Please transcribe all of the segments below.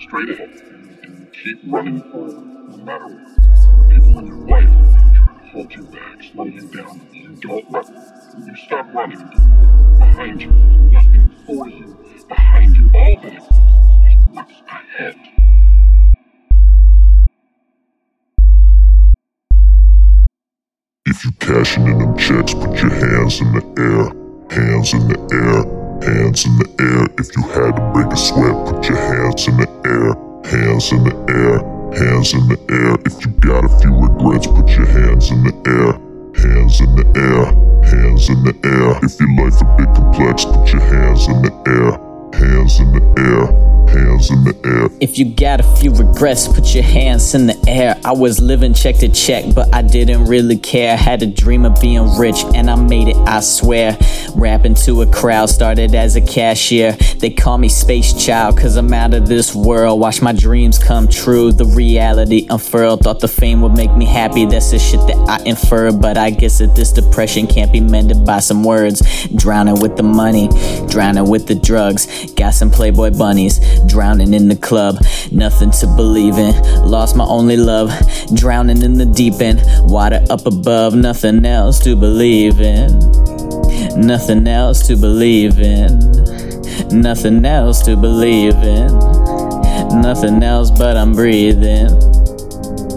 straight ahead and keep running forward no matter what. People in your life are going to hold you back, slow you down. You don't run. When you stop running, behind you, nothing for you. Behind you, all that exists what's ahead. If you cashing in them checks, put your hands in the air, hands in the air, hands in the air. If you had to break a sweat, put your hands in the air, hands in the air, hands in the air. If you got a few regrets, put your hands in the air, hands in the air, hands in the air. If your life a bit complex, put your hands in the air, hands in the air hands in the air. If you got a few regrets, put your hands in the air. I was living check to check, but I didn't really care. Had a dream of being rich, and I made it, I swear. Rapping to a crowd, started as a cashier. They call me Space Child, cause I'm out of this world. Watch my dreams come true, the reality unfurled. Thought the fame would make me happy, that's the shit that I inferred. But I guess that this depression can't be mended by some words. Drowning with the money, drowning with the drugs. Got some Playboy bunnies, drowning in the club. Nothing to believe in, lost my only love. Drowning in the deep end, water up above. Nothing else to believe in. Nothing else to believe in. Nothing else to believe in. Nothing else but I'm breathing.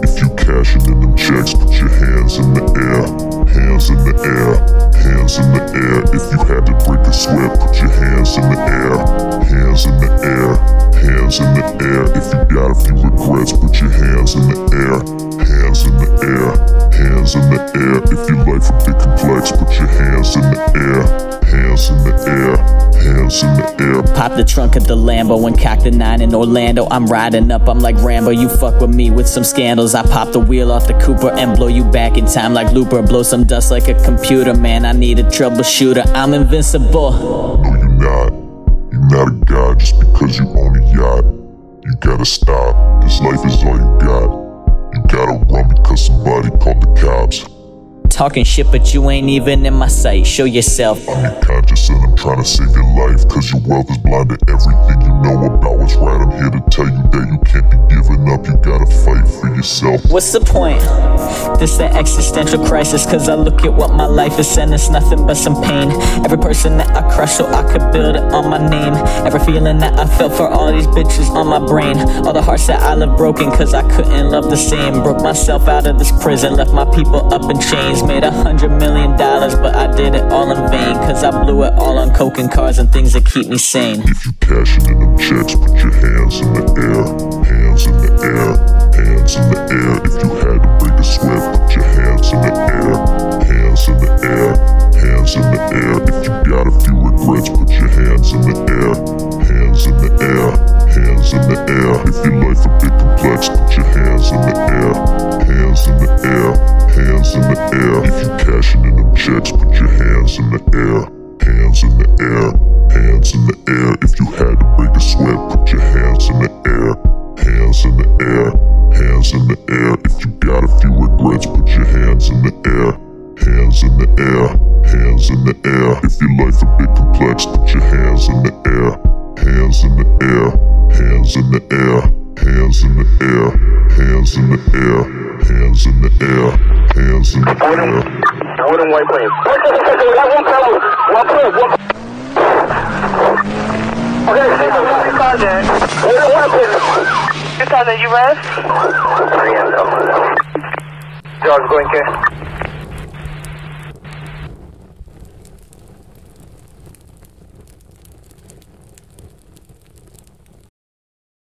If you cashing in them checks, put your hands in the air, hands in the air, hands in hands in the air. Pop the trunk of the Lambo and cock the nine in Orlando. I'm riding up, I'm like Rambo. You fuck with me with some scandals. I pop the wheel off the Cooper and blow you back in time like Looper. Blow some dust like a computer, man. I need a troubleshooter. I'm invincible. No, you're not. You're not a god just because you own a yacht. You gotta stop. This life is all you got. You gotta run because somebody called the cops. Talking shit, but you ain't even in my sight. Show yourself. I'm conscious and I'm trying to save your life. Cause your wealth is blind to everything you know about what's right. I'm here to tell you that you can't be giving up. You for yourself. What's the point? This the existential crisis, cause I look at what my life is and it's nothing but some pain. Every person that I crush so I could build it on my name. Every feeling that I felt for all these bitches on my brain. All the hearts that I left broken cause I couldn't love the same. Broke myself out of this prison, left my people up in chains. Made a hundred million dollars, but I did it all in vain. Cause I blew it all on coke and cars and things that keep me sane. If you cashing in them checks, put your hands in the air, hands in the air, air. If you got a few regrets, put your hands in the air, hands in the air, hands in the air. If your life a bit complex, put your hands in the air, hands in the air, hands in the air. If you cashing in them checks, put your hands in the air, hands in the air, hands in the hands in the air, hands in the air, hands in the air, hands in the air, hands in the air. What in white planes? One problem. One plane. One. Okay, Sergeant. What in white planes? Sergeant, you rest? I am. George, going here.